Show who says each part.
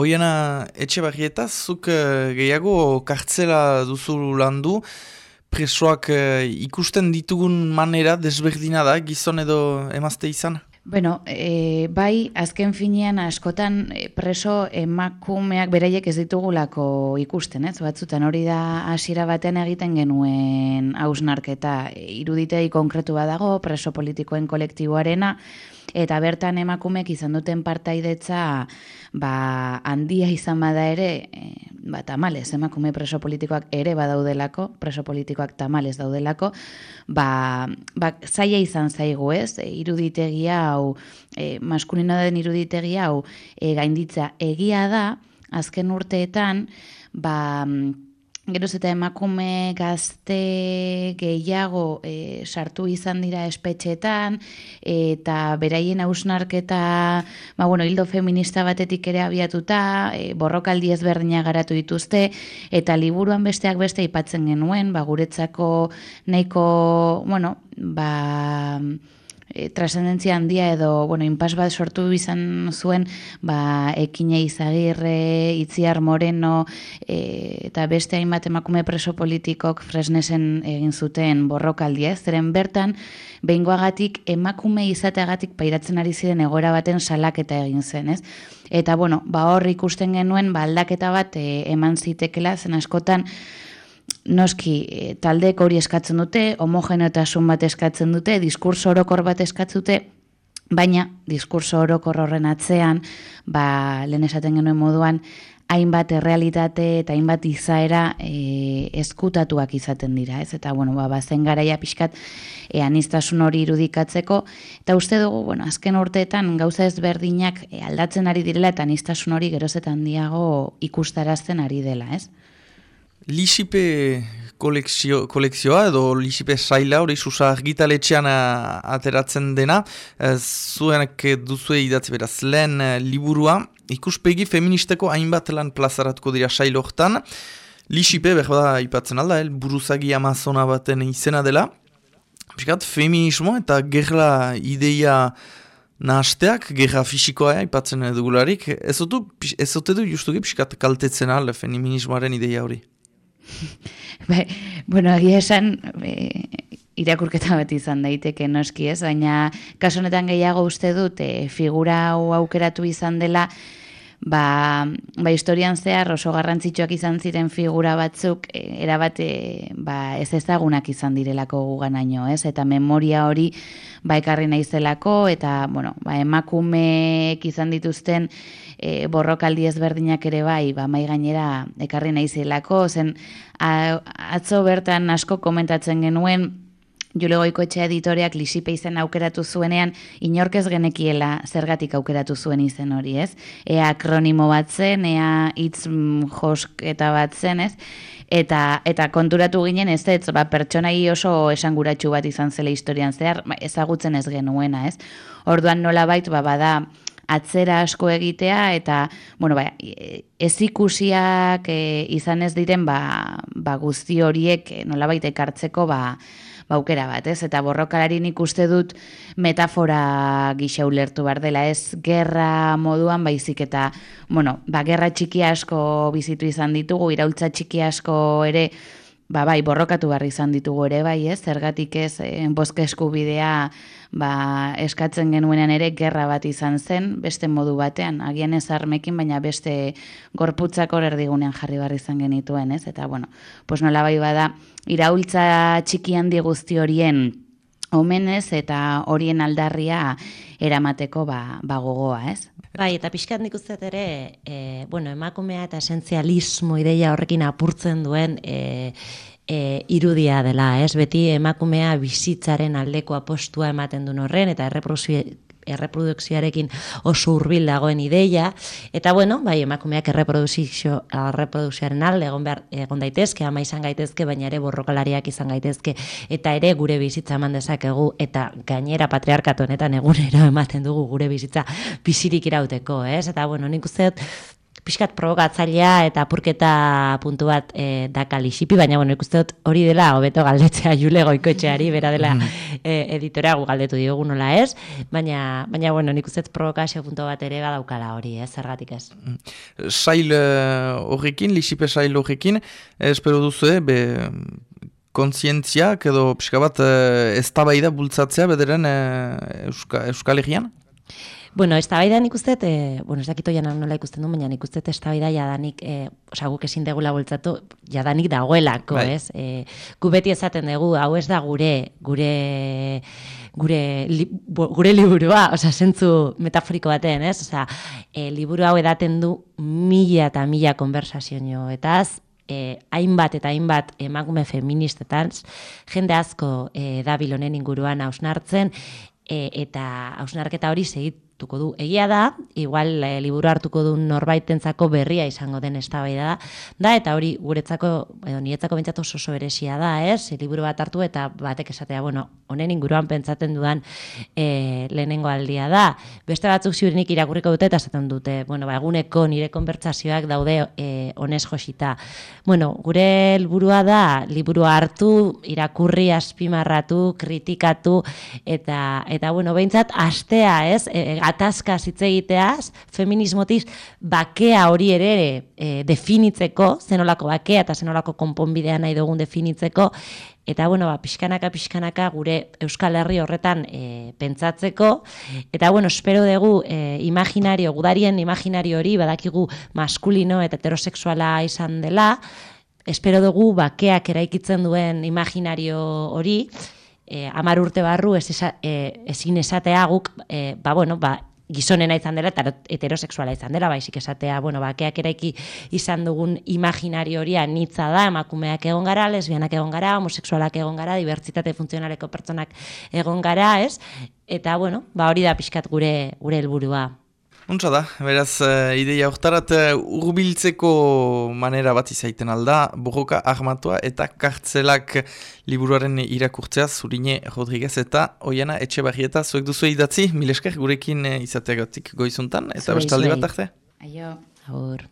Speaker 1: Oiena, etxe barrieta, zuk uh, gehiago kartzela duzu landu, presoak uh, ikusten ditugun manera desberdina da, gizon edo emazte izan?
Speaker 2: Bueno, e, bai, azken finean askotan eh, preso emakumeak beraiek ez ditugulako ikusten, ez? Batzutan hori da hasiera batean egiten genuen hausnarketa iruditei konkretu badago preso politikoen kolektiboarena, eta bertan emakumeek izan duten partaidetza ba, handia izan bada ere, e, ba, tamales, emakume preso politikoak ere badaudelako, preso politikoak tamales daudelako, ba, ba, zaila izan zaigu ez, e, iruditegia hau, e, maskulino den iruditegia hau, e, gainditza egia da, azken urteetan, ba, Geroz eta emakume gazte gehiago e, sartu izan dira espetxetan eta beraien hausnarketa ba, bueno, hildo feminista batetik ere abiatuta, e, borrokaldi ezberdina garatu dituzte eta liburuan besteak beste aipatzen genuen, ba, guretzako nahiko, bueno, ba, e, trascendentzia handia edo, bueno, inpas bat sortu izan zuen, ba, ekine izagirre, itziar moreno, e, eta beste hainbat emakume preso politikok fresnesen egin zuten borrokaldia, ez zeren bertan, behingoagatik emakume izateagatik pairatzen ari ziren egora baten salaketa egin zen, ez? Eta, bueno, ba, hor ikusten genuen, ba, aldaketa bat e, eman zitekela, zen askotan, noski e, taldeek hori eskatzen dute, homogenotasun bat eskatzen dute, diskurso orokor bat eskatzute, baina diskurso orokor horren atzean, ba, lehen esaten genuen moduan, hainbat errealitate eta hainbat izaera e, eskutatuak izaten dira, ez? Eta, bueno, ba, bazen garaia pixkat e, anistasun hori irudikatzeko, eta uste dugu, bueno, azken urteetan gauza ezberdinak e, aldatzen ari direla eta anistasun hori gerozetan diago ikustarazten ari dela, ez?
Speaker 1: Lixipe kolekzio, kolekzioa edo Lixipe saila hori susa argitaletxean ateratzen dena, zuenak duzue idatzi beraz lehen eh, liburua, ikuspegi feministeko hainbat lan plazaratuko dira sailo hortan, Lixipe, behar ipatzen alda, el buruzagi amazona baten izena dela, Piskat, feminismo eta gerla ideia nahasteak, gerra fisikoa, ipatzen dugularik, ez ote du justuki piskat kaltetzen al feminismoaren ideia hori?
Speaker 2: Be, bueno, agia esan be, irakurketa bat izan daiteke noski ez, baina kaso honetan gehiago uste dut e, figura hau aukeratu izan dela ba, ba historian zehar oso garrantzitsuak izan ziren figura batzuk e, erabate ba, ez ezagunak izan direlako guganaino, ez? Eta memoria hori ba ekarri naizelako eta bueno, ba, emakumeek izan dituzten e, borrokaldi ezberdinak ere bai, ba, mai gainera ekarri naizelako, zen atzo bertan asko komentatzen genuen Jule Goikoetxe editoreak lisipe izen aukeratu zuenean, inorkez genekiela zergatik aukeratu zuen izen hori, ez? Ea akronimo bat zen, ea hitz mm, josketa bat zen, ez? Eta, eta konturatu ginen ez, ez ba, pertsonai oso esanguratsu bat izan zela historian zehar, ba, ezagutzen ez genuena, ez? Orduan nola bait, ba, bada, atzera asko egitea eta bueno ba ez ikusiak e, izan ez diren ba, ba guzti horiek nolabait ekartzeko ba baukera bat, ez? Eta borrokalari nik uste dut metafora gisa ulertu bar dela, ez? Gerra moduan baizik eta, bueno, ba, gerra txiki asko bizitu izan ditugu, iraultza txiki asko ere, ba, bai, borrokatu barri izan ditugu ere, bai, ez? Zergatik ez, eh, boske eskubidea, ba, eskatzen genuenean ere gerra bat izan zen, beste modu batean, agian ez armekin, baina beste gorputzak hor erdigunean jarri barri izan genituen, ez? Eta, bueno, pues nola bai bada, iraultza txiki handi guzti horien omenez eta horien aldarria eramateko ba, ba gogoa, ez?
Speaker 3: Bai, eta pixkat nik uste ere, e, bueno, emakumea eta esenzialismo ideia horrekin apurtzen duen e, e, irudia dela, ez? Beti emakumea bizitzaren aldeko apostua ematen duen horren, eta erreprodukzioarekin oso hurbil dagoen ideia eta bueno, bai emakumeak erreprodukzio erreprodukzioaren alde egon behar egon daitezke, ama izan gaitezke, baina ere borrokalariak izan gaitezke eta ere gure bizitza eman dezakegu eta gainera patriarkatu honetan egunero ematen dugu gure bizitza bizirik irauteko, ez? Eta bueno, nik uste pixkat provokatzailea eta apurketa puntu bat e, daka lixipi, baina bueno, ikuste dut hori dela hobeto galdetzea jule goikoetxeari, bera dela mm. e, editorea gu galdetu diogu nola ez, baina, baina bueno, nik uste provokazio puntu bat ere badaukala hori, ez, zergatik ez. Mm.
Speaker 1: Sail eh, horrekin, lixipe sail horrekin, espero duzu, be, kontzientziak edo pixka bat ez tabaida bultzatzea bederen Euska, Euskal Herrian?
Speaker 3: Bueno, ez tabaida nik uste, e, bueno, ez dakito janan nola ikusten du, baina nik uste ez tabaida jadanik, e, oza, guk ezin degula bultzatu, jadanik dagoelako, bai. ez? E, gu beti esaten dugu, hau ez da gure, gure, gure, li, gure liburua, oza, zentzu metaforiko baten, ez? Oza, e, liburu hau edaten du mila eta mila konversazio eta E, hainbat eta hainbat emakume feministetan, jende asko e, dabilonen inguruan hausnartzen, e, eta hausnarketa hori segit, hartuko du. Egia da, igual e, liburu hartuko du norbaitentzako berria izango den eztabaida da, da eta hori guretzako edo niretzako bentsatu oso beresia da, ez? liburu bat hartu eta batek esatea, bueno, honen inguruan pentsatzen dudan e, lehenengo aldia da. Beste batzuk ziurenik irakurriko dute eta esaten dute, bueno, ba, eguneko nire konbertsazioak daude e, honez josita. Bueno, gure helburua da liburu hartu, irakurri, azpimarratu, kritikatu eta eta bueno, beintzat astea, ez? E, gatazka hitz egiteaz, feminismotiz bakea hori ere e, definitzeko, zenolako bakea eta zenolako konponbidea nahi dugun definitzeko, eta bueno, ba, pixkanaka, pixkanaka gure Euskal Herri horretan e, pentsatzeko, eta bueno, espero dugu e, imaginario, gudarien imaginario hori, badakigu maskulino eta heterosexuala izan dela, espero dugu bakeak eraikitzen duen imaginario hori, e, amar urte barru ez esa, e, ezin esatea guk, e, ba, bueno, ba, gizonena izan dela eta heterosexuala izan dela, baizik esatea, bueno, bakeak eraiki izan dugun imaginario hori anitza da, emakumeak egon gara, lesbianak egon gara, homosexualak egon gara, dibertsitate funtzionaleko pertsonak egon gara, ez? Eta, bueno, ba hori da pixkat gure gure helburua.
Speaker 1: Untsa da, beraz, uh, ideia hortarat uh, urbiltzeko manera bat izaiten alda, borroka armatua eta kartzelak liburuaren irakurtzea zurine Rodriguez eta oiana etxe barrieta zuek duzu idatzi, milesker gurekin uh, izateagatik goizuntan, eta bestaldi bat arte?
Speaker 2: Aio.
Speaker 3: Aur.